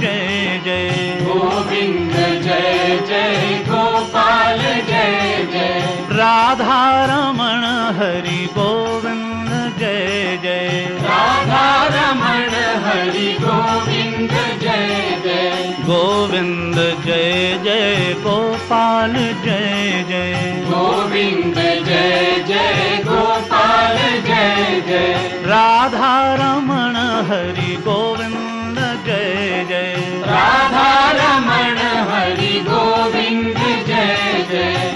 जय जय गोविंद जय जय गोपाल जय जय। राधा रमण हरि गोविंद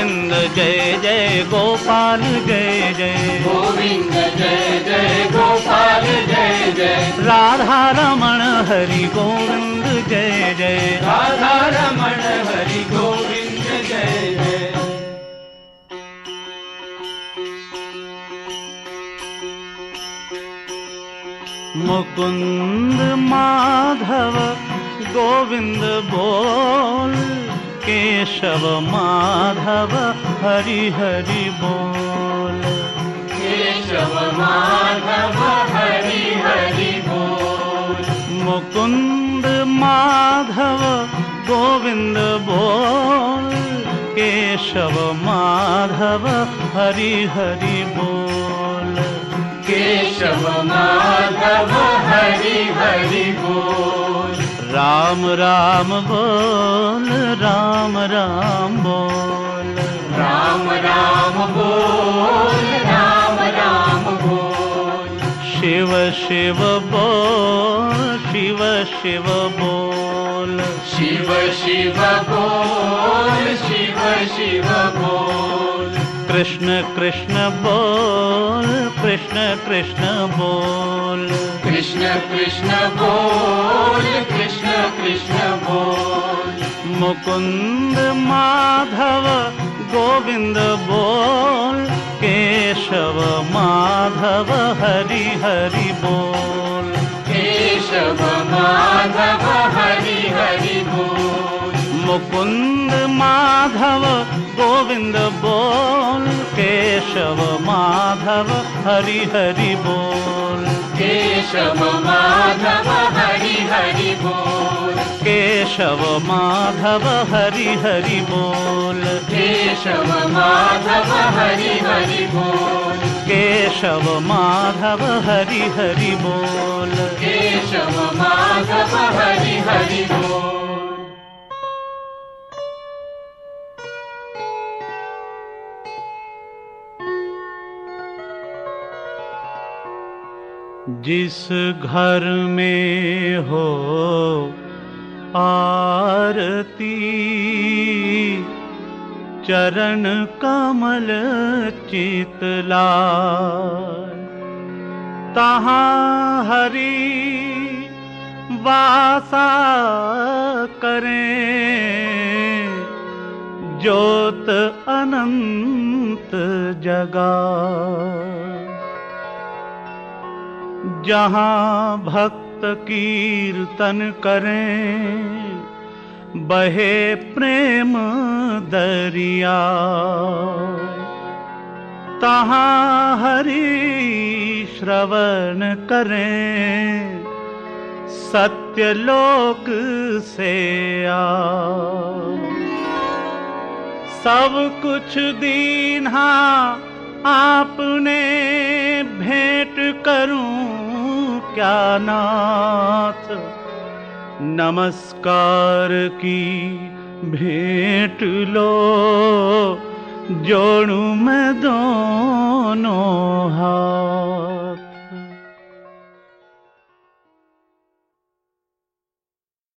गोविंद जय जय गोपाल जय जय। गोविंद जय जय गोपाल जय जय। राधा रमण हरि गोविंद जय जय। राधा रमण हरि गोविंद जय जय। मुकुंद माधव गोविंद बोल। केशव माधव हरि हरि बोल। केशव माधव हरि हरि बोल। मुकुंद माधव गोविंद बोल। केशव माधव हरि हरि बोल। केशव माधव हरि हरि बोल राम राम बोल राम राम बोल। राम राम बोल राम राम बोल। शिव शिव बोल शिव शिव बोल। शिव शिव बोल शिव शिव बोल। कृष्ण कृष्ण बोल कृष्ण कृष्ण बोल। कृष्ण कृष्ण बोल मुकुंद माधव गोविंद बोल केशव माधव हरि हरि बोल। केशव माधव हरि हरि बोल। मुकुंद माधव गोविंद बोल केशव माधव हरि हरि बोल। केशव माधव हरि हरि बोल केशव माधव हरि हरि बोल। केशव माधव हरि हरि बोल। केशव माधव हरि हरि बोल। केशव माधव हरि हरि बोल। जिस घर में हो आरती चरण कमल चितला तहाँ हरि वासा करें ज्योत अनंत जगा। जहाँ भक्त कीर्तन करें बहे प्रेम दरिया। तहाँ हरि श्रवण करें सत्यलोक से आ। सब कुछ दीन्हा आपने करूं क्या नाथ नमस्कार की भेंट लो। जोड़ू मैं दोनों हाथ